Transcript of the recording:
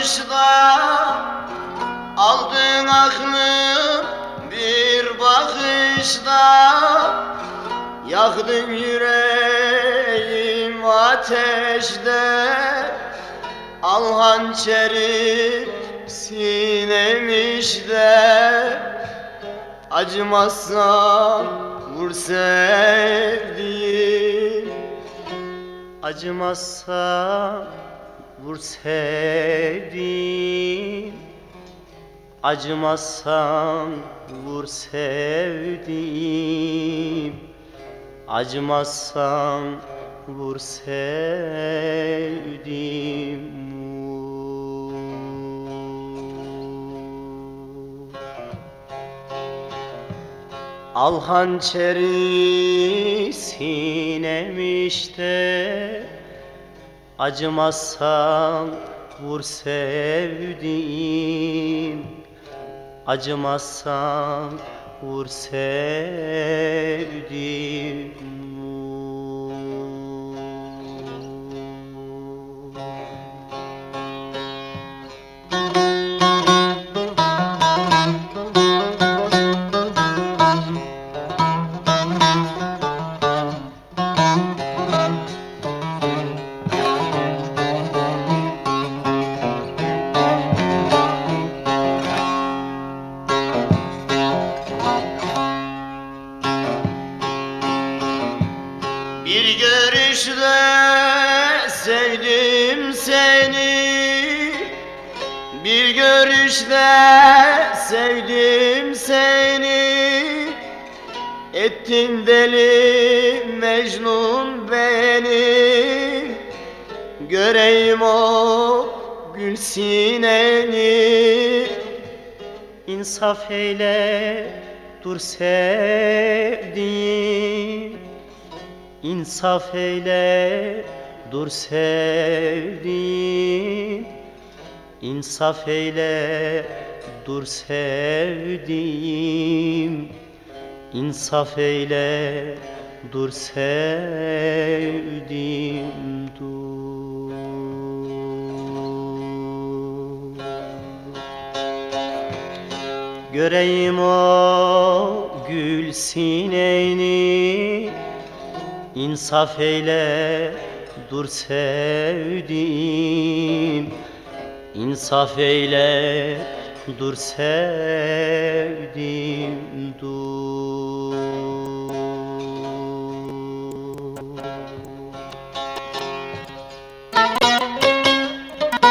Bakışta Aldın aklım bir bakışta Yaktın yüreğim ateşte. Al hançeri sinemişte Acımazsan vur sevdiğim Acımazsa vur sevdiğim Acımazsan vur sevdiğim Acımazsan vur sevdiğim Al hançeri sinemişte Acımazsan vur sevdiğim. Acımazsan vur sevdiğim görüşte sevdim seni. Bir görüşte sevdim seni. Ettin deli Mecnun beni. Göreyim o gül sineni. İnsaf eyle dur sevdiğim İnsaf eyle dur sevdiğim. İnsaf eyle dur sevdiğim. İnsaf eyle dur sevdiğim dur. Göreyim o gül sineni İnsaf eyle dur sevdiğim. İnsaf eyle dur sevdiğim dur